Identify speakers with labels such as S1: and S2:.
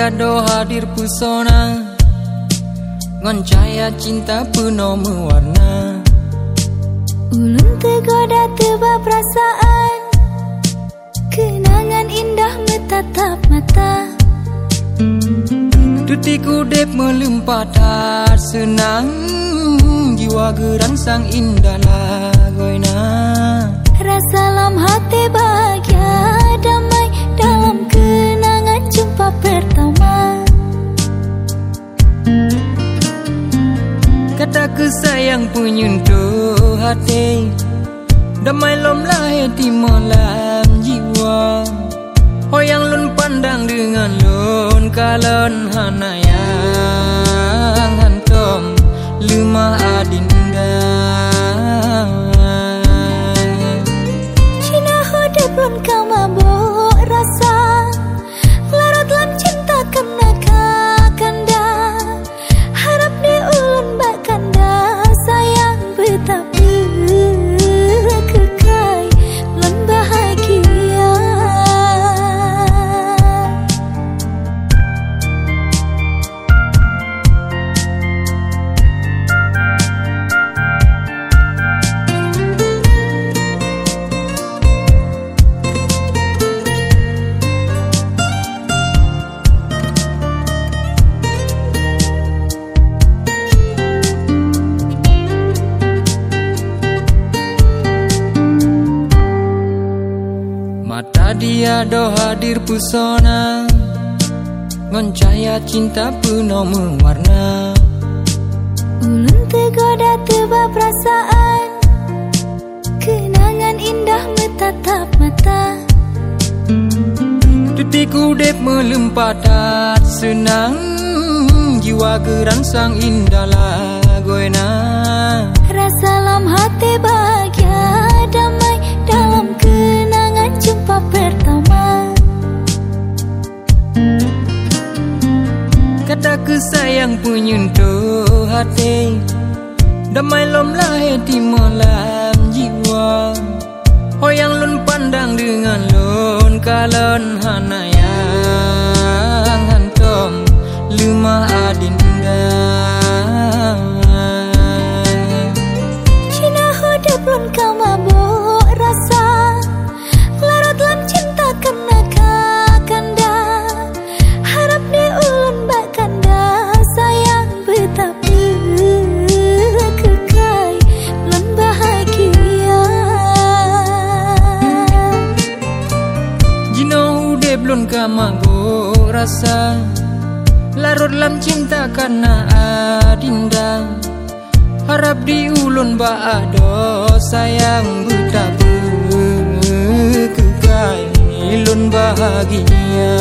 S1: tiada hadir pesona. Ngon cahaya cinta penuh mewarna
S2: Ulun tergoda tebak perasaan. Kenangan indah metatap mata.
S1: Detik udep melimpah tak senang Jiwa gerangsang indah lagoina
S2: Rasa lam hati
S1: Kata kesayang penyentuh hati. Damai lom lahir di malam jiwa. Oh yang lun pandang dengan lun kalon hanayang. Hantom lemah adinda dia do hadir pesona. Ngon cahaya cinta penuh mewarna.
S2: Ulun tergoda tebak perasaan. Kenangan indah metatap mata.
S1: Detik udep melimpah tak senang. Jiwa gerangsang indah lagoina
S2: Rasa lam hati bahagia
S1: Kata kesayang penyentuh hati Damai lom lahir di malam jiwa. Oh yang lun pandang dengan lun kalon hanayang hantom lima adinda.
S2: Cina hodap lun kamabok
S1: kamabuk rasa. Larut lam cinta karena adinda. Harap di ulun baado sayang betapa kekai lun bahagia